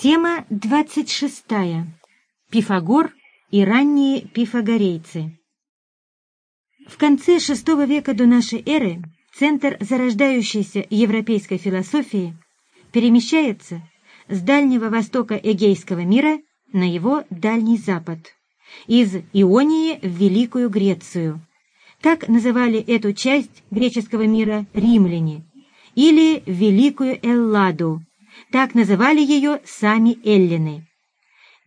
Тема 26. Пифагор и ранние пифагорейцы. В конце VI века до нашей эры центр зарождающейся европейской философии перемещается с Дальнего Востока Эгейского мира на его Дальний Запад, из Ионии в Великую Грецию. Так называли эту часть греческого мира римляне, или Великую Элладу, так называли ее сами эллины.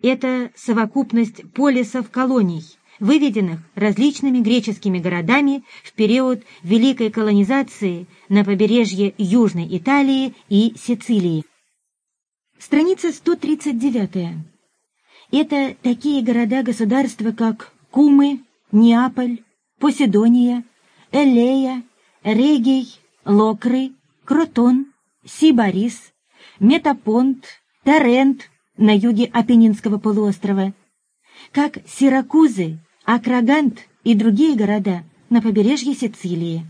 Это совокупность полисов колоний, выведенных различными греческими городами в период Великой колонизации на побережье Южной Италии и Сицилии. Страница 139. Это такие города-государства, как Кумы, Неаполь, Поседония, Элея, Регий, Локры, Кротон, Сибарис, Метапонт, Тарент на юге Апеннинского полуострова, как Сиракузы, Акрагант и другие города на побережье Сицилии.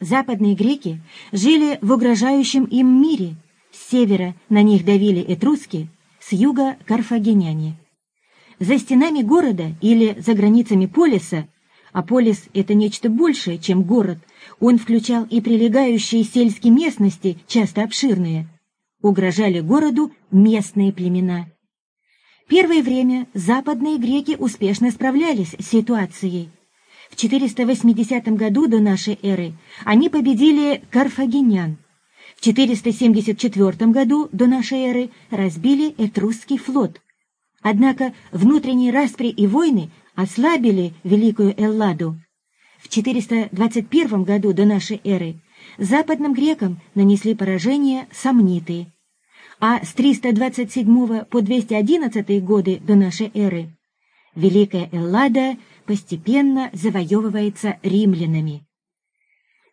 Западные греки жили в угрожающем им мире, с севера на них давили этруски, с юга — карфагеняне. За стенами города или за границами полиса, а полис — это нечто большее, чем город, он включал и прилегающие сельские местности, часто обширные — угрожали городу местные племена. Первое время западные греки успешно справлялись с ситуацией. В 480 году до нашей эры они победили карфагенян. В 474 году до нашей эры разбили Этрусский флот. Однако внутренние распри и войны ослабили Великую Элладу. В 421 году до нашей эры западным грекам нанесли поражение сомниты а с 327 по 211 годы до нашей эры Великая Эллада постепенно завоевывается римлянами.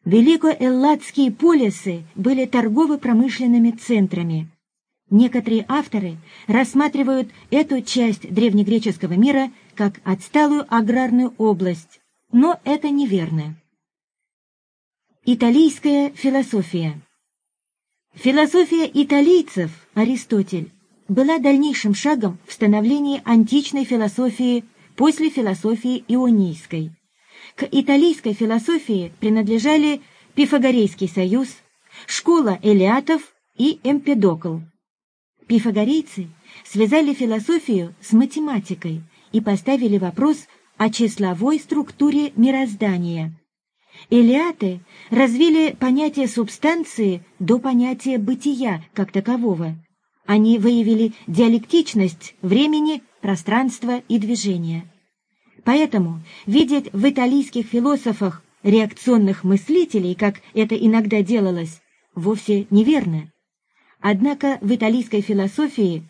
Великоэлладские полисы были торгово-промышленными центрами. Некоторые авторы рассматривают эту часть древнегреческого мира как отсталую аграрную область, но это неверно. Италийская философия Философия италийцев, Аристотель, была дальнейшим шагом в становлении античной философии после философии ионийской. К италийской философии принадлежали Пифагорейский союз, школа Элиатов и Эмпедокл. Пифагорейцы связали философию с математикой и поставили вопрос о числовой структуре мироздания – Элиаты развили понятие субстанции до понятия бытия как такового. Они выявили диалектичность времени, пространства и движения. Поэтому видеть в итальянских философах реакционных мыслителей, как это иногда делалось, вовсе неверно. Однако в итальянской философии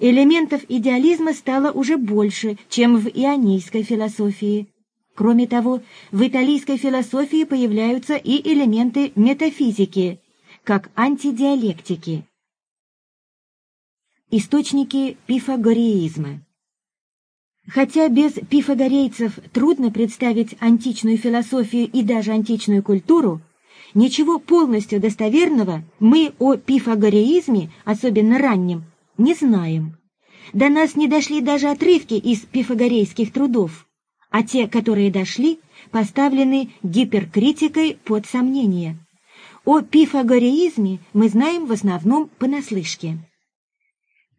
элементов идеализма стало уже больше, чем в ионийской философии. Кроме того, в итальянской философии появляются и элементы метафизики, как антидиалектики. Источники пифагореизма Хотя без пифагорейцев трудно представить античную философию и даже античную культуру, ничего полностью достоверного мы о пифагореизме, особенно раннем, не знаем. До нас не дошли даже отрывки из пифагорейских трудов а те, которые дошли, поставлены гиперкритикой под сомнение. О пифагореизме мы знаем в основном понаслышке.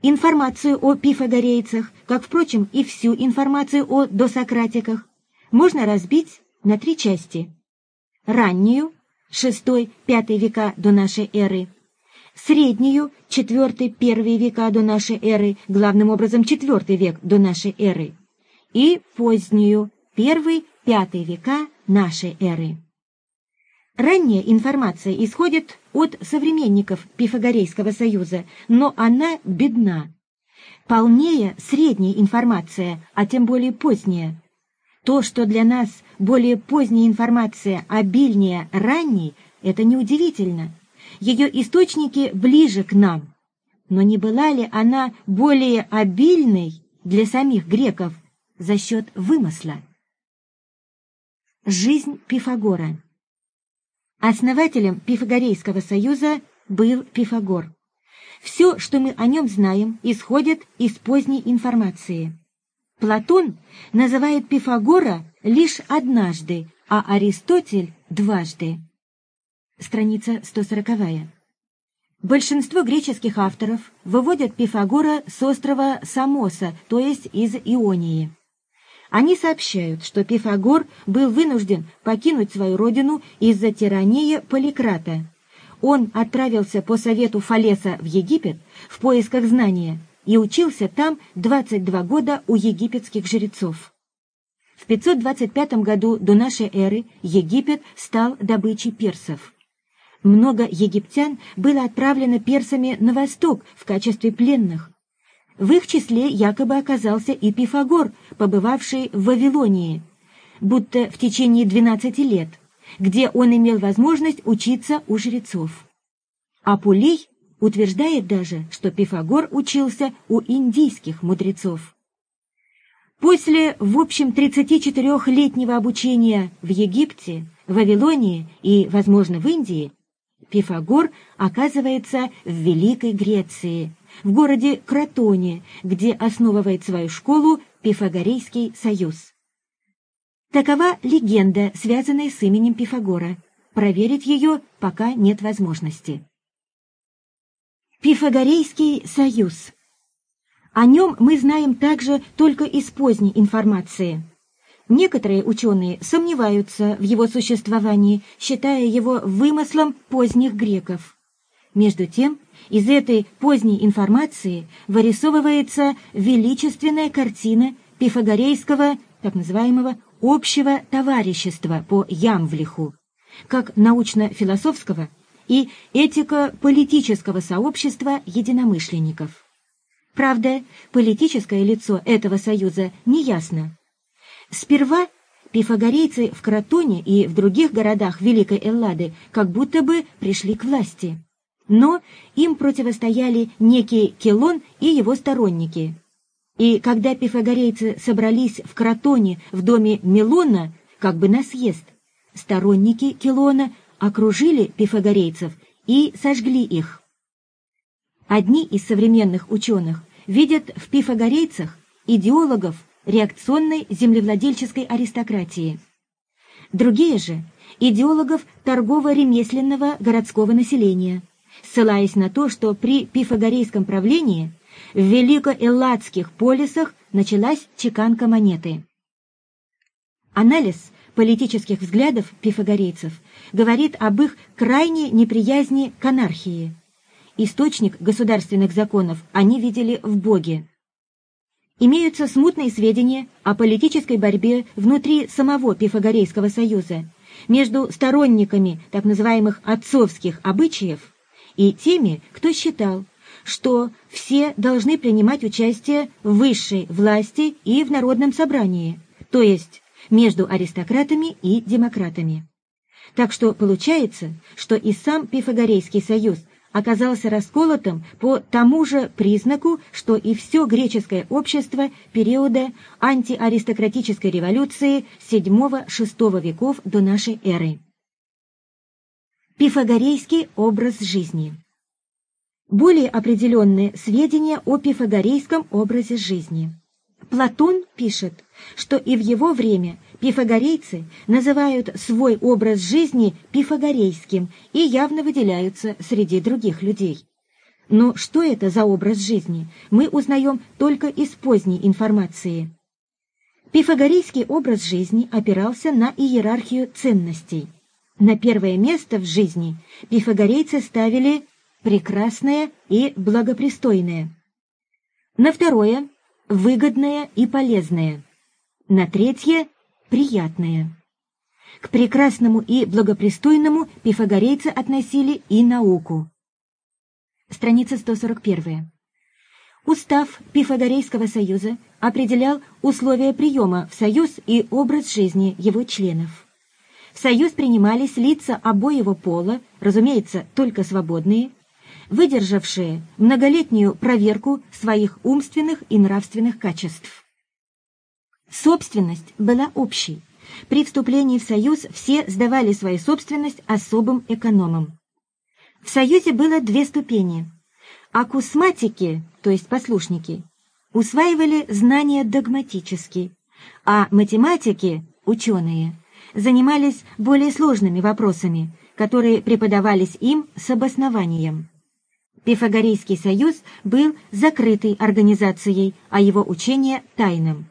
Информацию о пифагорейцах, как, впрочем, и всю информацию о досократиках, можно разбить на три части. Раннюю, 6-5 века до нашей эры, среднюю, 4-1 века до нашей эры, главным образом 4 век до нашей эры, и позднюю, первый-пятый века нашей эры. Ранняя информация исходит от современников Пифагорейского союза, но она бедна. Полнее средняя информация, а тем более поздняя. То, что для нас более поздняя информация обильнее ранней, это неудивительно. Ее источники ближе к нам. Но не была ли она более обильной для самих греков, за счет вымысла. Жизнь Пифагора Основателем Пифагорейского союза был Пифагор. Все, что мы о нем знаем, исходит из поздней информации. Платон называет Пифагора лишь однажды, а Аристотель — дважды. Страница 140. Большинство греческих авторов выводят Пифагора с острова Самоса, то есть из Ионии. Они сообщают, что Пифагор был вынужден покинуть свою родину из-за тирании Поликрата. Он отправился по совету Фалеса в Египет в поисках знания и учился там 22 года у египетских жрецов. В 525 году до нашей эры Египет стал добычей персов. Много египтян было отправлено персами на восток в качестве пленных. В их числе якобы оказался и Пифагор, побывавший в Вавилонии, будто в течение 12 лет, где он имел возможность учиться у жрецов. Апулей утверждает даже, что Пифагор учился у индийских мудрецов. После, в общем, 34-летнего обучения в Египте, Вавилонии и, возможно, в Индии, Пифагор оказывается в Великой Греции, в городе Кротоне, где основывает свою школу Пифагорейский союз. Такова легенда, связанная с именем Пифагора. Проверить ее пока нет возможности. Пифагорейский союз о нем мы знаем также только из поздней информации. Некоторые ученые сомневаются в его существовании, считая его вымыслом поздних греков. Между тем, из этой поздней информации вырисовывается величественная картина пифагорейского, так называемого, общего товарищества по Ямвлиху, как научно-философского и этико-политического сообщества единомышленников. Правда, политическое лицо этого союза неясно. Сперва пифагорейцы в Кротоне и в других городах Великой Эллады как будто бы пришли к власти. Но им противостояли некий Келон и его сторонники. И когда пифагорейцы собрались в Кротоне в доме Милона, как бы на съезд, сторонники Келона окружили пифагорейцев и сожгли их. Одни из современных ученых видят в пифагорейцах идеологов реакционной землевладельческой аристократии. Другие же – идеологов торгово-ремесленного городского населения, ссылаясь на то, что при пифагорейском правлении в великоэлладских полисах началась чеканка монеты. Анализ политических взглядов пифагорейцев говорит об их крайней неприязни к анархии – Источник государственных законов они видели в Боге. Имеются смутные сведения о политической борьбе внутри самого Пифагорейского союза между сторонниками так называемых отцовских обычаев и теми, кто считал, что все должны принимать участие в высшей власти и в народном собрании, то есть между аристократами и демократами. Так что получается, что и сам Пифагорейский союз оказался расколотым по тому же признаку, что и все греческое общество периода антиаристократической революции VII-VI веков до нашей эры. Пифагорейский образ жизни Более определенные сведения о пифагорейском образе жизни. Платон пишет, что и в его время Пифагорейцы называют свой образ жизни пифагорейским и явно выделяются среди других людей. Но что это за образ жизни, мы узнаем только из поздней информации. Пифагорейский образ жизни опирался на иерархию ценностей. На первое место в жизни пифагорейцы ставили прекрасное и благопристойное. На второе – выгодное и полезное. На третье приятное. К прекрасному и благопристойному пифагорейцы относили и науку. Страница 141. Устав Пифагорейского союза определял условия приема в союз и образ жизни его членов. В союз принимались лица обоего пола, разумеется, только свободные, выдержавшие многолетнюю проверку своих умственных и нравственных качеств. Собственность была общей. При вступлении в союз все сдавали свою собственность особым экономам. В союзе было две ступени. Акусматики, то есть послушники, усваивали знания догматически, а математики, ученые, занимались более сложными вопросами, которые преподавались им с обоснованием. Пифагорейский союз был закрытой организацией, а его учение – тайным.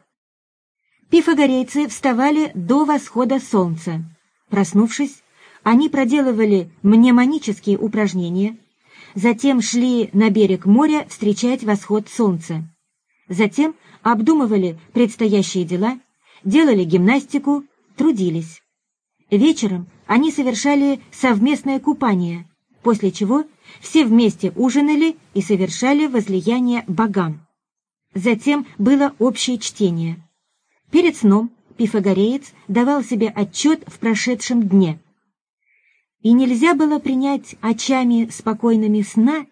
Пифагорейцы вставали до восхода солнца. Проснувшись, они проделывали мнемонические упражнения, затем шли на берег моря встречать восход солнца. Затем обдумывали предстоящие дела, делали гимнастику, трудились. Вечером они совершали совместное купание, после чего все вместе ужинали и совершали возлияние богам. Затем было общее чтение. Перед сном пифагореец давал себе отчет в прошедшем дне. И нельзя было принять очами спокойными сна,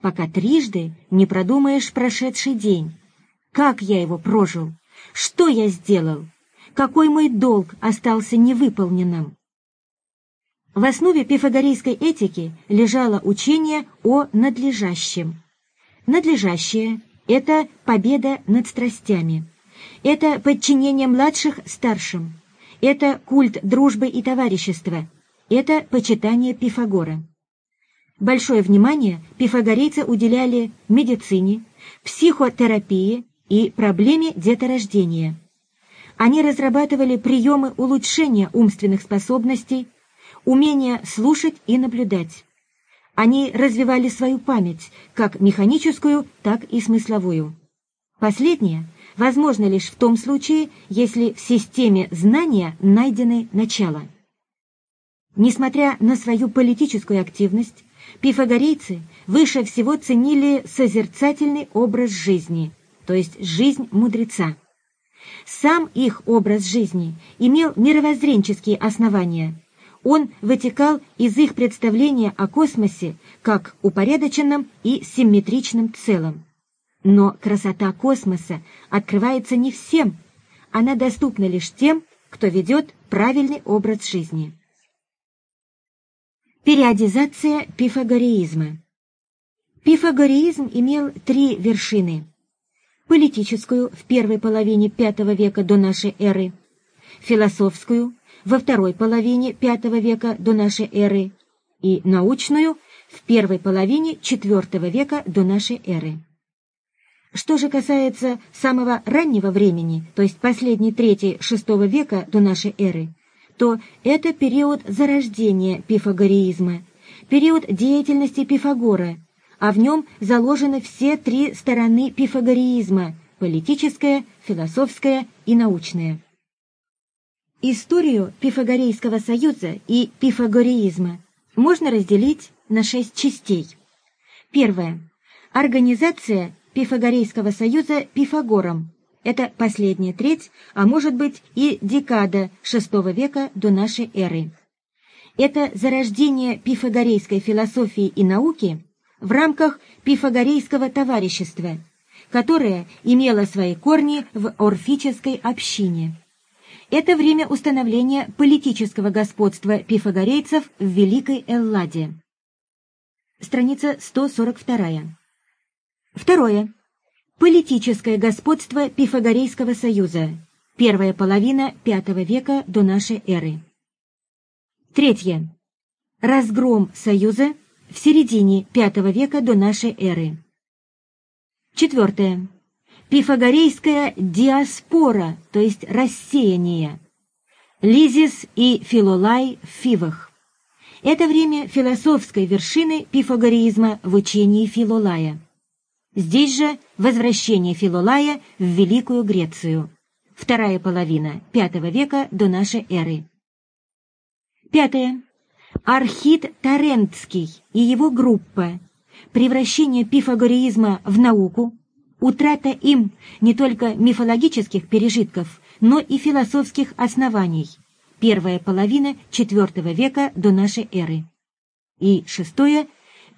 пока трижды не продумаешь прошедший день. Как я его прожил? Что я сделал? Какой мой долг остался невыполненным? В основе пифагорейской этики лежало учение о надлежащем. Надлежащее – это победа над страстями. Это подчинение младших старшим. Это культ дружбы и товарищества. Это почитание Пифагора. Большое внимание пифагорейцы уделяли медицине, психотерапии и проблеме деторождения. Они разрабатывали приемы улучшения умственных способностей, умение слушать и наблюдать. Они развивали свою память, как механическую, так и смысловую. Последнее возможно лишь в том случае, если в системе знания найдены начала. Несмотря на свою политическую активность, пифагорейцы выше всего ценили созерцательный образ жизни, то есть жизнь мудреца. Сам их образ жизни имел мировоззренческие основания. Он вытекал из их представления о космосе как упорядоченном и симметричном целом. Но красота космоса открывается не всем, она доступна лишь тем, кто ведет правильный образ жизни. Периодизация пифагореизма Пифагореизм имел три вершины. Политическую в первой половине V века до нашей эры, философскую во второй половине V века до нашей эры и научную в первой половине IV века до нашей эры. Что же касается самого раннего времени, то есть последней трети VI века до нашей эры, то это период зарождения пифагореизма, период деятельности Пифагора, а в нем заложены все три стороны пифагореизма – политическая, философская и научная. Историю Пифагорейского союза и пифагореизма можно разделить на шесть частей. Первое. Организация Пифагорейского союза Пифагором. Это последняя треть, а может быть и декада VI века до нашей эры. Это зарождение пифагорейской философии и науки в рамках пифагорейского товарищества, которое имело свои корни в орфической общине. Это время установления политического господства пифагорейцев в Великой Элладе. Страница 142. Второе. Политическое господство Пифагорейского союза. Первая половина V века до нашей эры. Третье. Разгром союза в середине V века до нашей эры. Четвертое. Пифагорейская диаспора, то есть рассеяние. Лизис и Филолай в Фивах. Это время философской вершины пифагореизма в учении Филолая. Здесь же возвращение Филолая в Великую Грецию. Вторая половина V века до нашей эры. Пятое. Архит Тарентский и его группа. Превращение пифагореизма в науку, утрата им не только мифологических пережитков, но и философских оснований. Первая половина IV века до нашей эры. И шестое.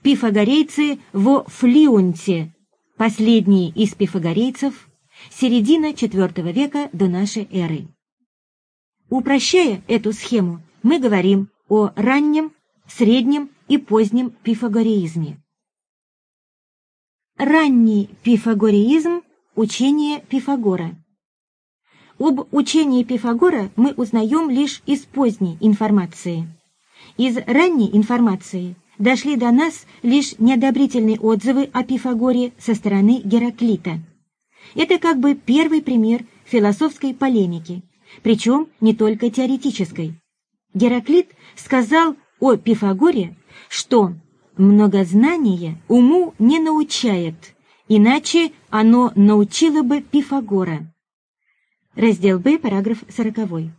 Пифагорейцы во Флионте, Последние из пифагорейцев, середина IV века до нашей эры. Упрощая эту схему, мы говорим о раннем, среднем и позднем пифагореизме. Ранний пифагореизм – учение Пифагора. Об учении Пифагора мы узнаем лишь из поздней информации. Из ранней информации дошли до нас лишь неодобрительные отзывы о Пифагоре со стороны Гераклита. Это как бы первый пример философской полемики, причем не только теоретической. Гераклит сказал о Пифагоре, что «многознание уму не научает, иначе оно научило бы Пифагора». Раздел Б, параграф 40.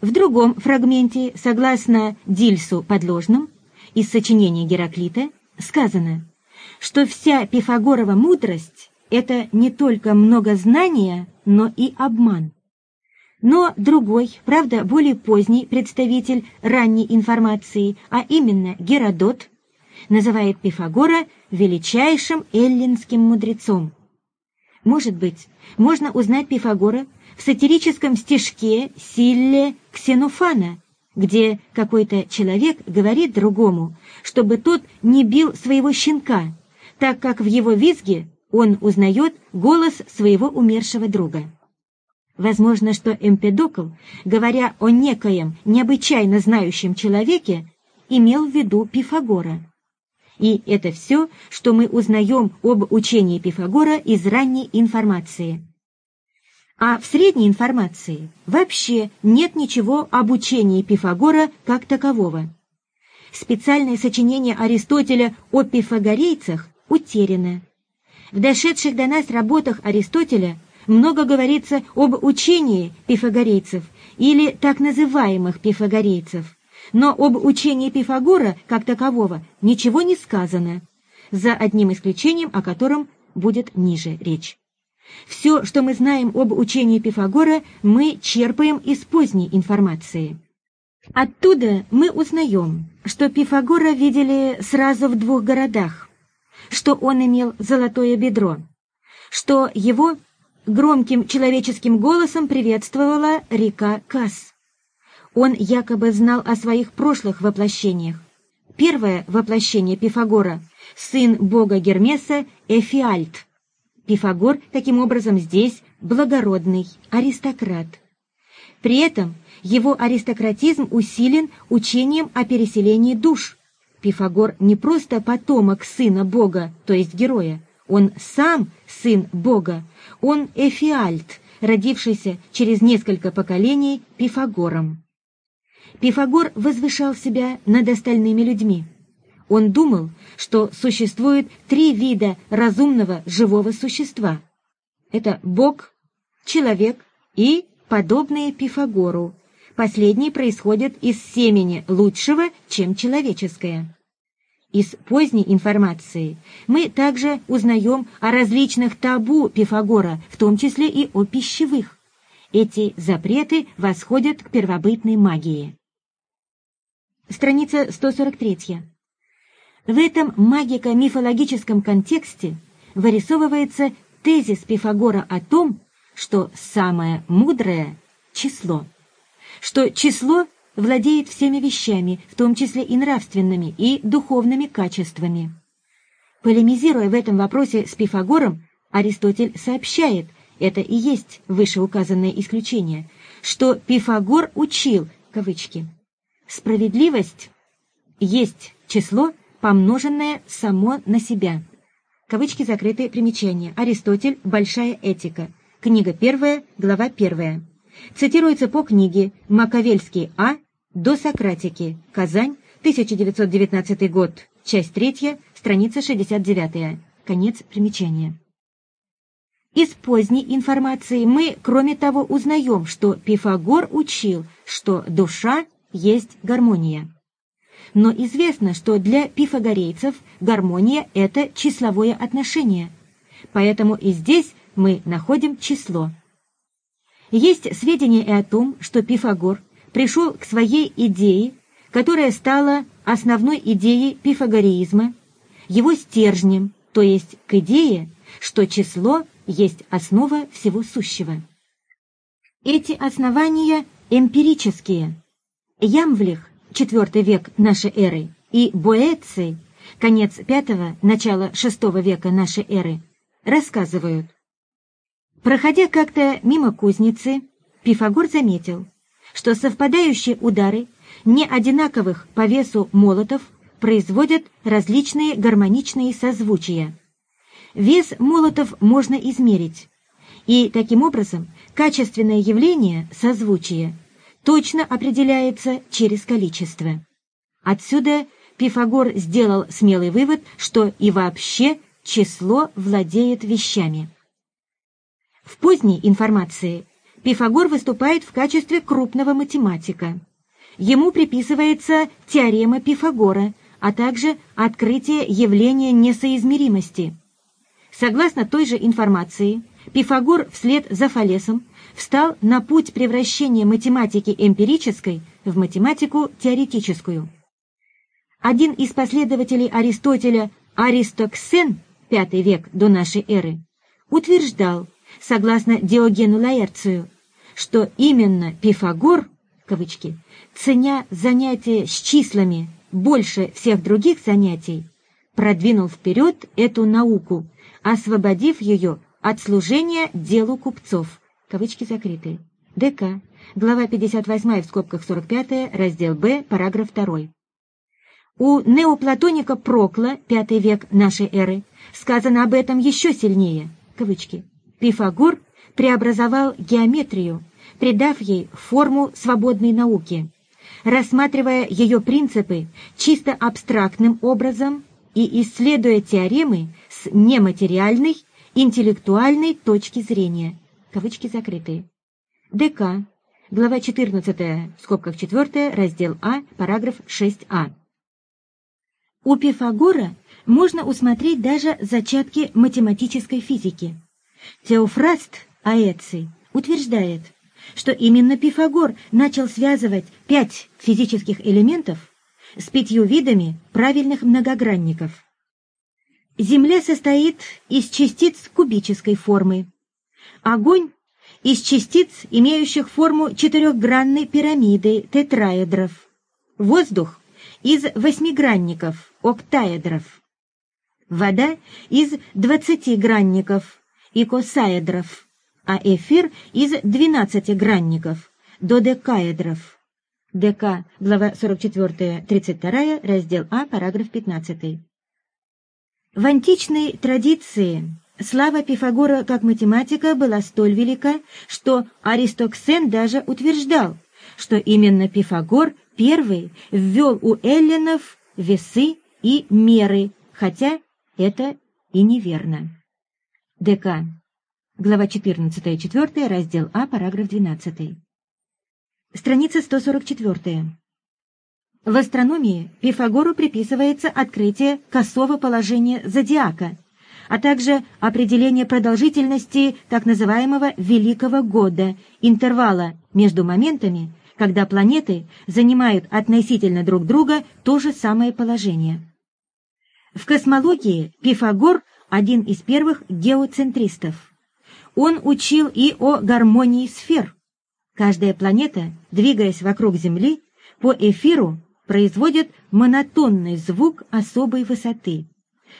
В другом фрагменте, согласно Дильсу подложным, из сочинения Гераклита, сказано, что вся Пифагорова мудрость – это не только многознание, но и обман. Но другой, правда, более поздний представитель ранней информации, а именно Геродот, называет Пифагора величайшим эллинским мудрецом. Может быть, можно узнать Пифагора в сатирическом стишке Силле Ксенофана, где какой-то человек говорит другому, чтобы тот не бил своего щенка, так как в его визге он узнает голос своего умершего друга. Возможно, что Эмпедокл, говоря о некоем необычайно знающем человеке, имел в виду Пифагора. И это все, что мы узнаем об учении Пифагора из ранней информации. А в средней информации вообще нет ничего об учении Пифагора как такового. Специальное сочинение Аристотеля о пифагорейцах утеряно. В дошедших до нас работах Аристотеля много говорится об учении пифагорейцев или так называемых пифагорейцев, но об учении Пифагора как такового ничего не сказано, за одним исключением, о котором будет ниже речь. Все, что мы знаем об учении Пифагора, мы черпаем из поздней информации. Оттуда мы узнаем, что Пифагора видели сразу в двух городах, что он имел золотое бедро, что его громким человеческим голосом приветствовала река Кас. Он якобы знал о своих прошлых воплощениях. Первое воплощение Пифагора – сын бога Гермеса Эфиальт. Пифагор, таким образом, здесь благородный аристократ. При этом его аристократизм усилен учением о переселении душ. Пифагор не просто потомок сына бога, то есть героя, он сам сын Бога, он Эфиальт, родившийся через несколько поколений Пифагором. Пифагор возвышал себя над остальными людьми. Он думал, что существует три вида разумного живого существа. Это Бог, человек и подобные Пифагору. Последние происходят из семени лучшего, чем человеческое. Из поздней информации мы также узнаем о различных табу Пифагора, в том числе и о пищевых. Эти запреты восходят к первобытной магии. Страница 143. В этом магико-мифологическом контексте вырисовывается тезис Пифагора о том, что самое мудрое – число, что число владеет всеми вещами, в том числе и нравственными, и духовными качествами. Полемизируя в этом вопросе с Пифагором, Аристотель сообщает, это и есть вышеуказанное исключение, что Пифагор учил, кавычки, «справедливость есть число, помноженное само на себя». Кавычки закрытые примечания. Аристотель. Большая этика. Книга 1, глава 1. Цитируется по книге «Маковельский А. До Сократики. Казань. 1919 год. Часть 3. Страница 69. Конец примечания. Из поздней информации мы, кроме того, узнаем, что Пифагор учил, что душа есть гармония. Но известно, что для пифагорейцев гармония – это числовое отношение. Поэтому и здесь мы находим число – есть сведения и о том, что Пифагор пришел к своей идее, которая стала основной идеей пифагореизма, его стержнем, то есть к идее, что число есть основа всего сущего. Эти основания эмпирические. Ямвлих, IV век нашей эры, и Боэций, конец V – начало VI века нашей эры, рассказывают. Проходя как-то мимо кузницы, Пифагор заметил, что совпадающие удары не одинаковых по весу молотов производят различные гармоничные созвучия. Вес молотов можно измерить, и таким образом качественное явление созвучия точно определяется через количество. Отсюда Пифагор сделал смелый вывод, что и вообще число владеет вещами. В поздней информации Пифагор выступает в качестве крупного математика. Ему приписывается теорема Пифагора, а также открытие явления несоизмеримости. Согласно той же информации, Пифагор вслед за Фалесом встал на путь превращения математики эмпирической в математику теоретическую. Один из последователей Аристотеля, Аристоксен, V век до нашей эры, утверждал, согласно Диогену Лаэрцию, что именно Пифагор, кавычки, ценя занятия с числами больше всех других занятий, продвинул вперед эту науку, освободив ее от служения делу купцов, кавычки закрытые. ДК, глава 58 в скобках 45, раздел Б, параграф 2. У неоплатоника Прокла, V век нашей эры, сказано об этом еще сильнее, кавычки. Пифагор преобразовал геометрию, придав ей форму свободной науки, рассматривая ее принципы чисто абстрактным образом и исследуя теоремы с нематериальной, интеллектуальной точки зрения. Кавычки закрытые. ДК. Глава 14, в скобках 4, раздел А, параграф 6а. У Пифагора можно усмотреть даже зачатки математической физики. Теофраст Аэций утверждает, что именно Пифагор начал связывать пять физических элементов с пятью видами правильных многогранников. Земля состоит из частиц кубической формы. Огонь – из частиц, имеющих форму четырехгранной пирамиды тетраэдров. Воздух – из восьмигранников, октаэдров. Вода – из двадцатигранников, икосаэдров, а эфир – из двенадцатигранников, додекаэдров. ДК, глава 44, 32, раздел А, параграф 15. В античной традиции слава Пифагора как математика была столь велика, что Аристоксен даже утверждал, что именно Пифагор первый ввел у эллинов весы и меры, хотя это и неверно. ДК. Глава 14, 4, раздел А, параграф 12. Страница 144. В астрономии Пифагору приписывается открытие косого положения зодиака, а также определение продолжительности так называемого «великого года», интервала между моментами, когда планеты занимают относительно друг друга то же самое положение. В космологии Пифагор – один из первых геоцентристов. Он учил и о гармонии сфер – Каждая планета, двигаясь вокруг Земли, по эфиру производит монотонный звук особой высоты.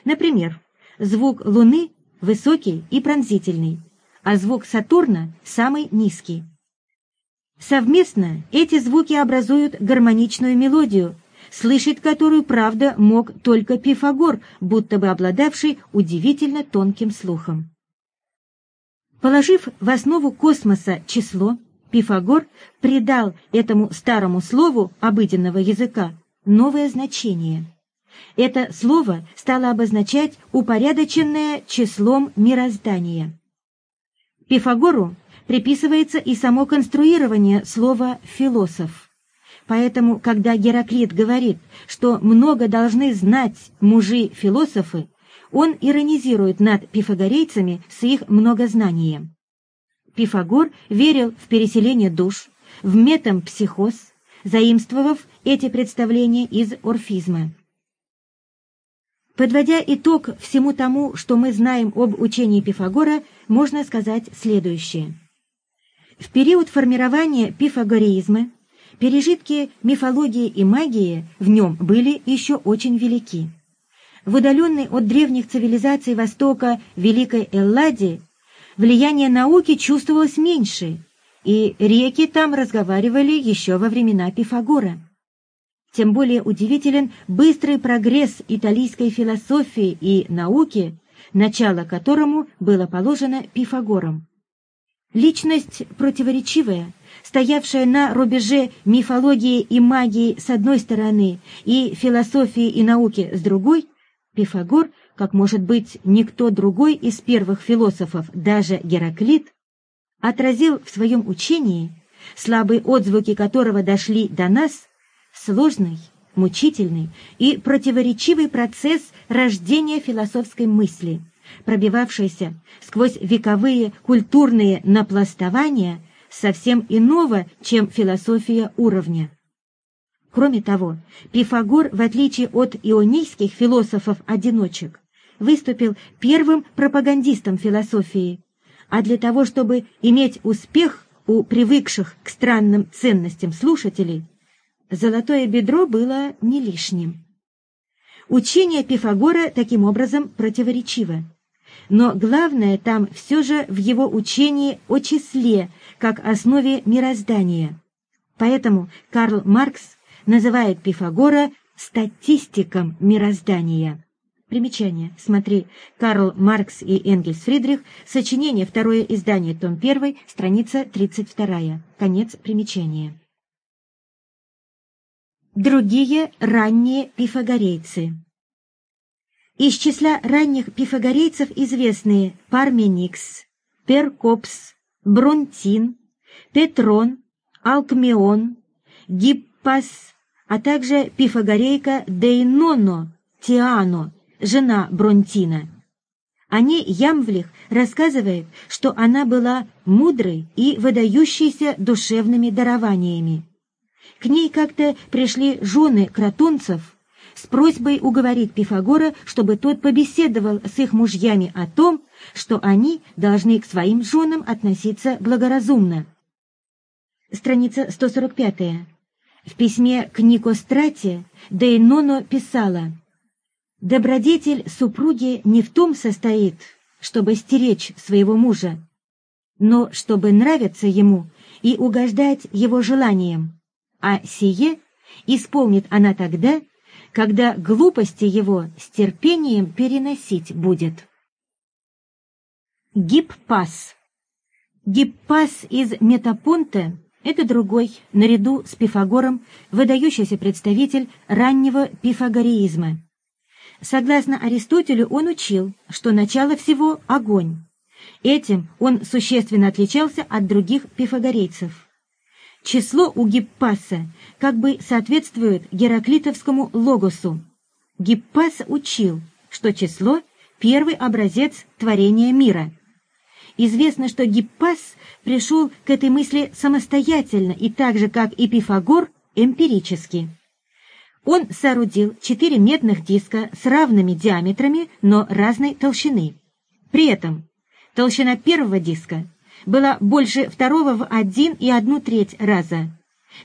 Например, звук Луны высокий и пронзительный, а звук Сатурна самый низкий. Совместно эти звуки образуют гармоничную мелодию, слышать которую, правда, мог только Пифагор, будто бы обладавший удивительно тонким слухом. Положив в основу космоса число, Пифагор придал этому старому слову обыденного языка новое значение. Это слово стало обозначать упорядоченное числом мироздания. Пифагору приписывается и само конструирование слова «философ». Поэтому, когда Гераклит говорит, что много должны знать мужи-философы, он иронизирует над пифагорейцами с их многознанием. Пифагор верил в переселение душ, в метампсихоз, заимствовав эти представления из орфизма. Подводя итог всему тому, что мы знаем об учении Пифагора, можно сказать следующее. В период формирования пифагореизма пережитки мифологии и магии в нем были еще очень велики. В удаленной от древних цивилизаций Востока Великой Элладе влияние науки чувствовалось меньше, и реки там разговаривали еще во времена Пифагора. Тем более удивителен быстрый прогресс итальянской философии и науки, начало которому было положено Пифагором. Личность противоречивая, стоявшая на рубеже мифологии и магии с одной стороны и философии и науки с другой, Пифагор, как может быть никто другой из первых философов, даже Гераклит, отразил в своем учении, слабые отзвуки которого дошли до нас, сложный, мучительный и противоречивый процесс рождения философской мысли, пробивавшийся сквозь вековые культурные напластования совсем иного, чем философия уровня. Кроме того, Пифагор, в отличие от ионийских философов-одиночек, выступил первым пропагандистом философии, а для того, чтобы иметь успех у привыкших к странным ценностям слушателей, золотое бедро было не лишним. Учение Пифагора таким образом противоречиво. Но главное там все же в его учении о числе, как основе мироздания. Поэтому Карл Маркс называет Пифагора статистиком мироздания. Примечание. Смотри. Карл Маркс и Энгельс Фридрих. Сочинение. Второе издание. Том 1. Страница 32. Конец примечания. Другие ранние пифагорейцы. Из числа ранних пифагорейцев известны Парменикс, Перкопс, Бронтин, Петрон, Алкмеон, Гиппас, а также пифагорейка Дейноно Тиано, жена Бронтина. О ней Ямвлих рассказывает, что она была мудрой и выдающейся душевными дарованиями. К ней как-то пришли жены кротунцев с просьбой уговорить Пифагора, чтобы тот побеседовал с их мужьями о том, что они должны к своим женам относиться благоразумно. Страница 145. В письме к Никострате Дейноно писала «Добродетель супруги не в том состоит, чтобы стеречь своего мужа, но чтобы нравиться ему и угождать его желаниям а сие исполнит она тогда, когда глупости его с терпением переносить будет. Гиппас Гиппас из Метапонта – это другой, наряду с Пифагором, выдающийся представитель раннего пифагореизма. Согласно Аристотелю, он учил, что начало всего – огонь. Этим он существенно отличался от других пифагорейцев. Число у Гиппаса как бы соответствует гераклитовскому логосу. Гиппас учил, что число – первый образец творения мира. Известно, что Гиппас пришел к этой мысли самостоятельно и так же, как и Пифагор, эмпирически. Он соорудил четыре медных диска с равными диаметрами, но разной толщины. При этом толщина первого диска была больше второго в один и одну треть раза,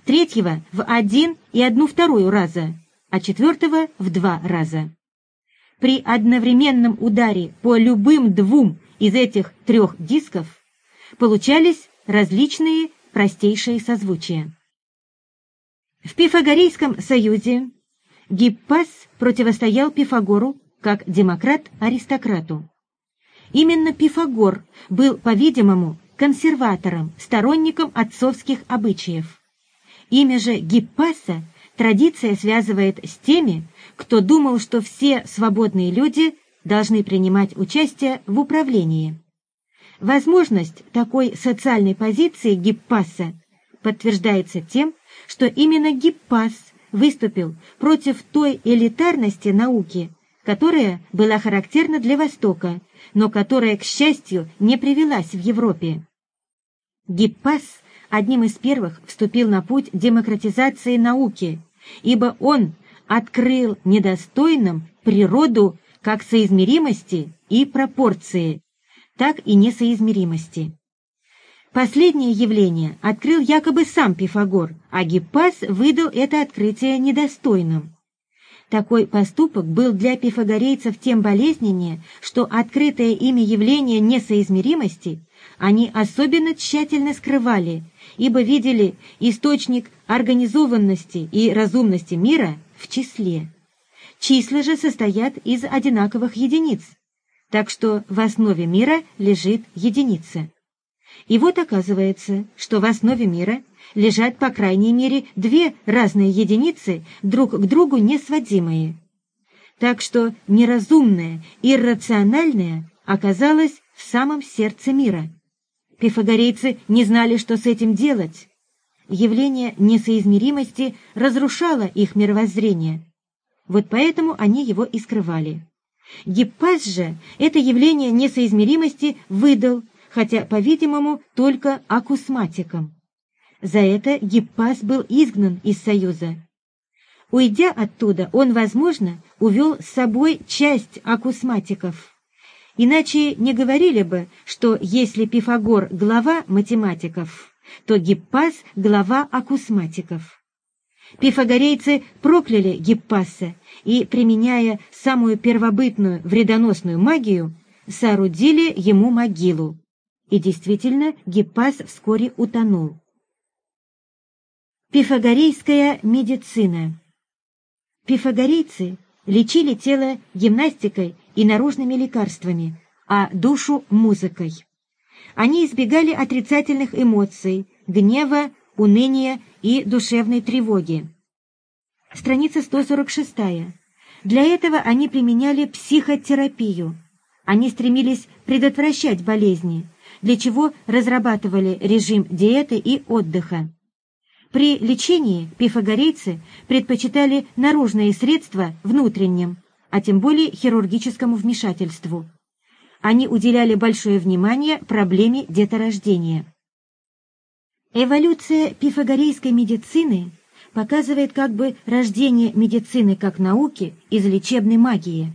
третьего в один и одну вторую раза, а четвертого в два раза. При одновременном ударе по любым двум из этих трех дисков получались различные простейшие созвучия. В Пифагорейском союзе Гиппас противостоял Пифагору как демократ-аристократу. Именно Пифагор был, по-видимому, консерватором, сторонником отцовских обычаев. Имя же Гиппаса традиция связывает с теми, кто думал, что все свободные люди должны принимать участие в управлении. Возможность такой социальной позиции Гиппаса подтверждается тем, что именно Гиппас выступил против той элитарности науки, которая была характерна для Востока, но которая, к счастью, не привелась в Европе. Гиппас одним из первых вступил на путь демократизации науки, ибо он открыл недостойным природу как соизмеримости и пропорции, так и несоизмеримости. Последнее явление открыл якобы сам Пифагор, а Гиппас выдал это открытие недостойным. Такой поступок был для пифагорейцев тем болезненнее, что открытое ими явление несоизмеримости они особенно тщательно скрывали, ибо видели источник организованности и разумности мира в числе. Числа же состоят из одинаковых единиц, так что в основе мира лежит единица. И вот оказывается, что в основе мира лежат по крайней мере две разные единицы, друг к другу несводимые. Так что неразумное, иррациональное оказалось в самом сердце мира. Пифагорейцы не знали, что с этим делать. Явление несоизмеримости разрушало их мировоззрение. Вот поэтому они его и скрывали. Гиппас же это явление несоизмеримости выдал, хотя, по-видимому, только акусматикам. За это Гиппас был изгнан из Союза. Уйдя оттуда, он, возможно, увел с собой часть акусматиков. Иначе не говорили бы, что если Пифагор — глава математиков, то Гиппас — глава акусматиков. Пифагорейцы прокляли Гиппаса и, применяя самую первобытную вредоносную магию, соорудили ему могилу. И действительно, Гиппас вскоре утонул. Пифагорейская медицина Пифагорейцы лечили тело гимнастикой и наружными лекарствами, а душу – музыкой. Они избегали отрицательных эмоций, гнева, уныния и душевной тревоги. Страница 146. Для этого они применяли психотерапию. Они стремились предотвращать болезни, для чего разрабатывали режим диеты и отдыха. При лечении пифагорейцы предпочитали наружные средства внутренним, а тем более хирургическому вмешательству. Они уделяли большое внимание проблеме деторождения. Эволюция пифагорейской медицины показывает как бы рождение медицины как науки из лечебной магии.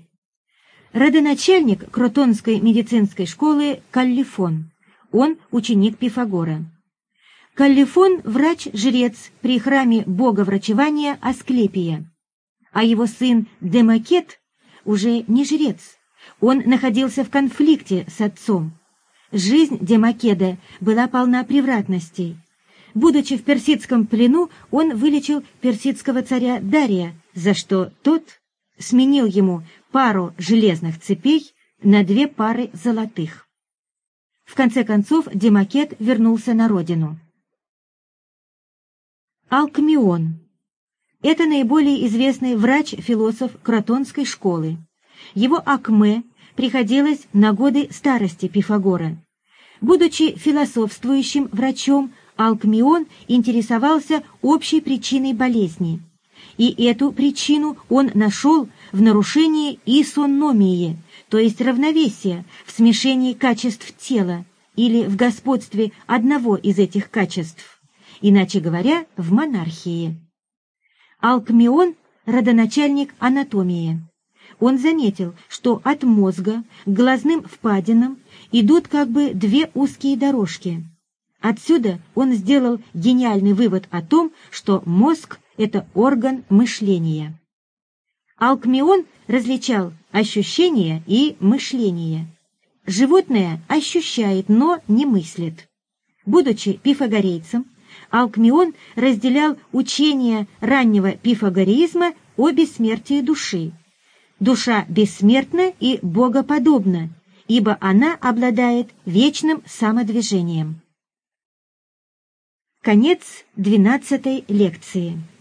Родоначальник Кротонской медицинской школы Каллифон. Он ученик Пифагора. Каллифон – врач-жрец при храме бога врачевания Асклепия, а его сын Демакет уже не жрец. Он находился в конфликте с отцом. Жизнь Демакеда была полна превратностей. Будучи в персидском плену, он вылечил персидского царя Дария, за что тот сменил ему пару железных цепей на две пары золотых. В конце концов Демакет вернулся на родину. Алкмион. Это наиболее известный врач-философ Кротонской школы. Его Акме приходилось на годы старости Пифагора. Будучи философствующим врачом, Алкмион интересовался общей причиной болезни. И эту причину он нашел в нарушении исономии, то есть равновесия в смешении качеств тела или в господстве одного из этих качеств, иначе говоря, в монархии. Алкмион – родоначальник анатомии. Он заметил, что от мозга к глазным впадинам идут как бы две узкие дорожки – Отсюда он сделал гениальный вывод о том, что мозг — это орган мышления. Алкмион различал ощущение и мышление. Животное ощущает, но не мыслит. Будучи пифагорейцем, Алкмион разделял учение раннего пифагореизма о бессмертии души. Душа бессмертна и богоподобна, ибо она обладает вечным самодвижением. Конец двенадцатой лекции.